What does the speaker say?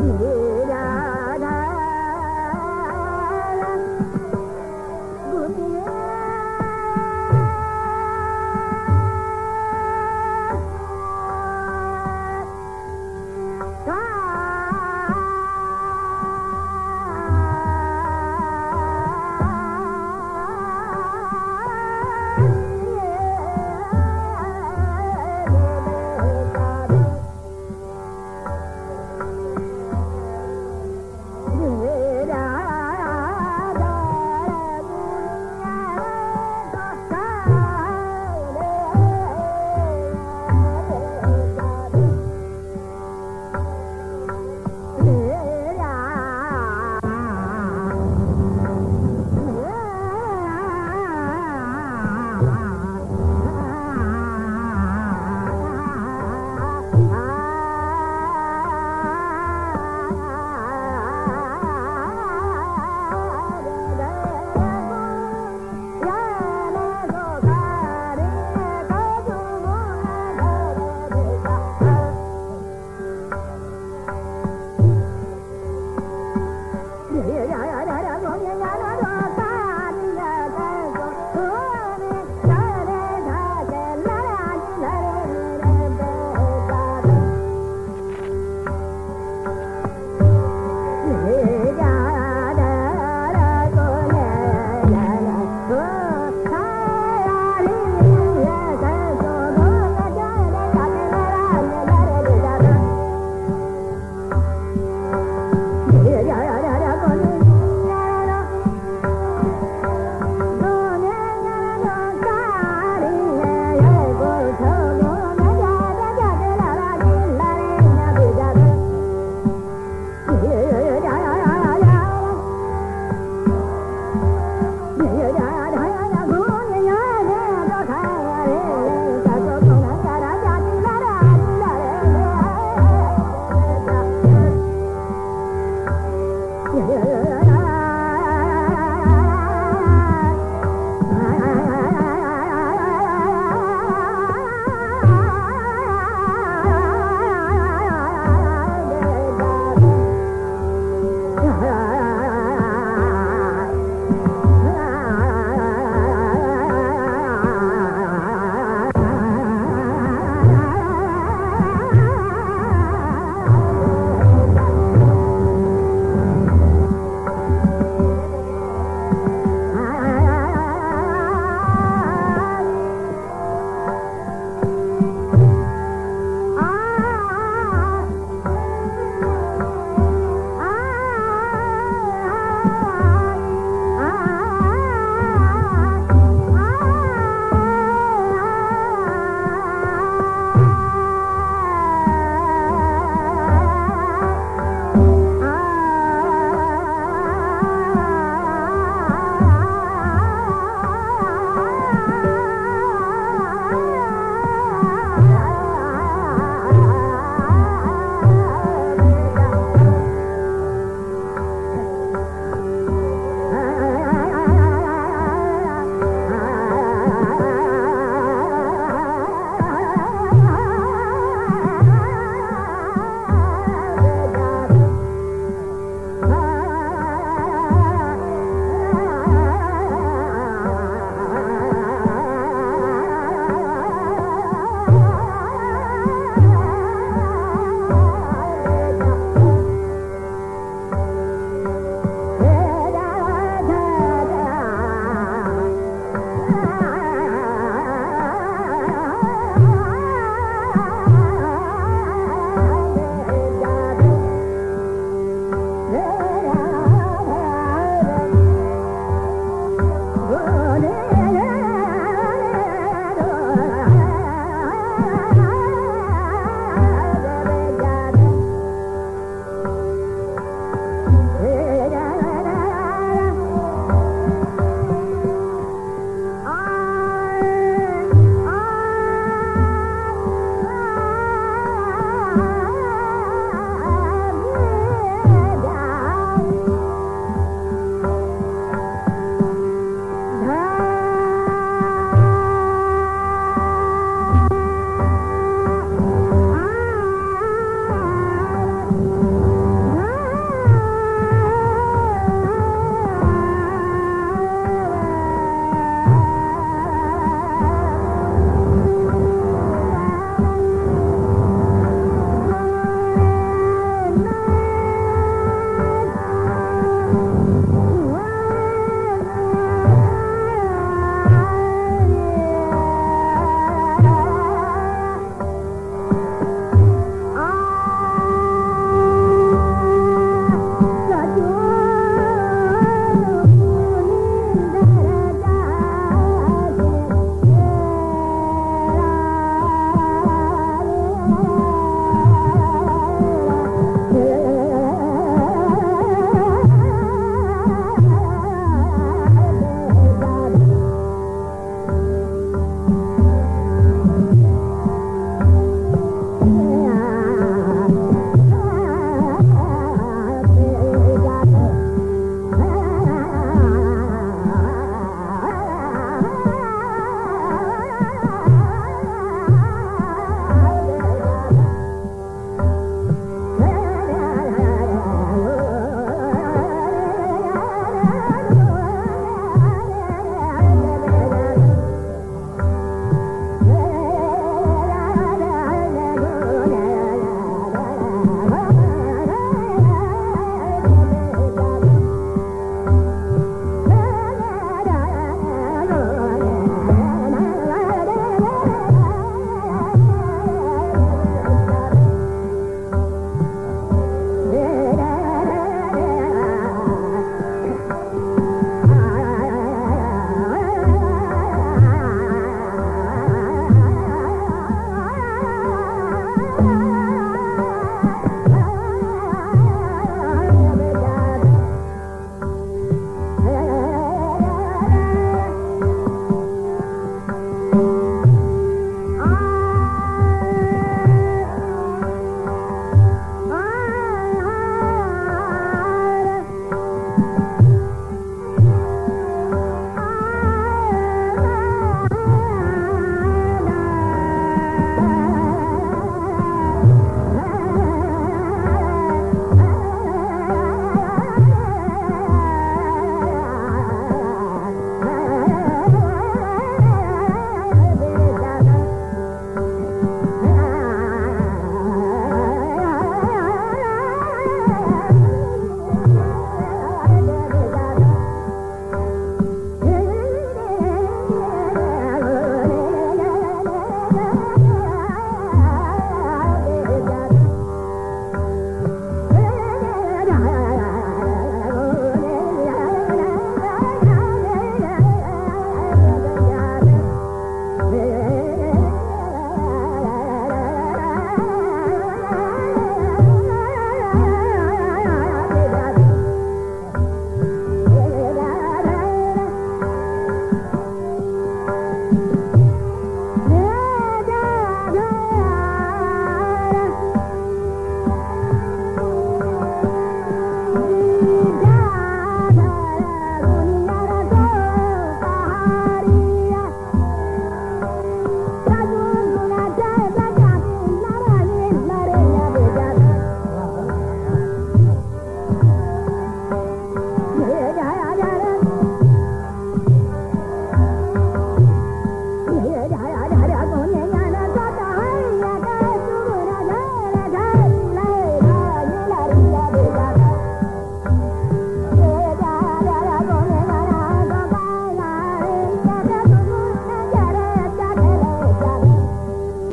Ooh.